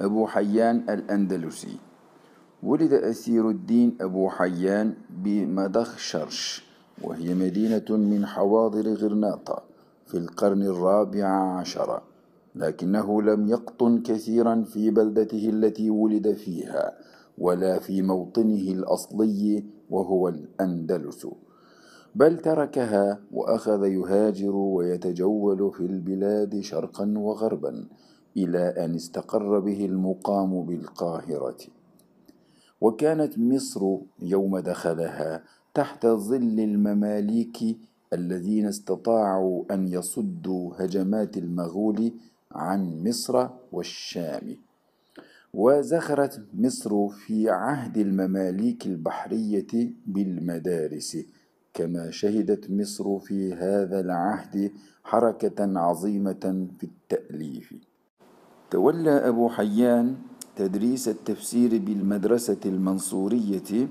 أبو حيان الأندلسي. ولد أسير الدين أبو حيان بمدخشرش وهي مدينة من حواضر غرناطة في القرن الرابع عشر لكنه لم يقطن كثيرا في بلدته التي ولد فيها ولا في موطنه الأصلي وهو الأندلس. بل تركها وأخذ يهاجر ويتجول في البلاد شرقا وغربا إلى أن استقر به المقام بالقاهرة. وكانت مصر يوم دخلها تحت ظل المماليك الذين استطاعوا أن يصدوا هجمات المغول عن مصر والشام. وزخرت مصر في عهد المماليك البحرية بالمدارس. كما شهدت مصر في هذا العهد حركة عظيمة في التأليف. تولى أبو حيان تدريس التفسير بالمدرسة المنصورية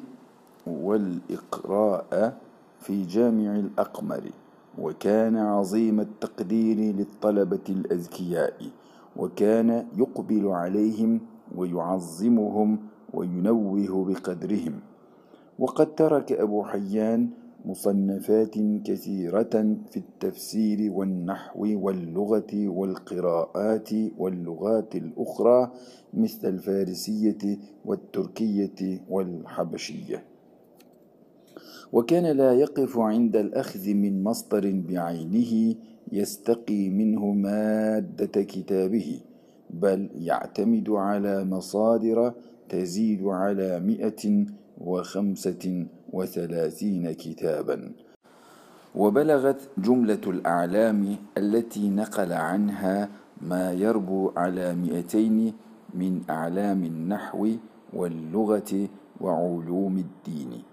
والإقراء في جامع الأقمر وكان عظيم التقدير للطلبة الأذكياء وكان يقبل عليهم ويعظمهم وينوه بقدرهم. وقد ترك أبو حيان مصنفات كثيرة في التفسير والنحو واللغة والقراءات واللغات الأخرى مثل الفارسية والتركية والحبشية. وكان لا يقف عند الأخذ من مصدر بعينه يستقي منه مادة كتابه بل يعتمد على مصادر تزيد على مئة وخمسة وثلاثين كتابا. وبلغت جملة الأعلام التي نقل عنها ما يربو على مئتين من أعلام النحو واللغة وعلوم الدين.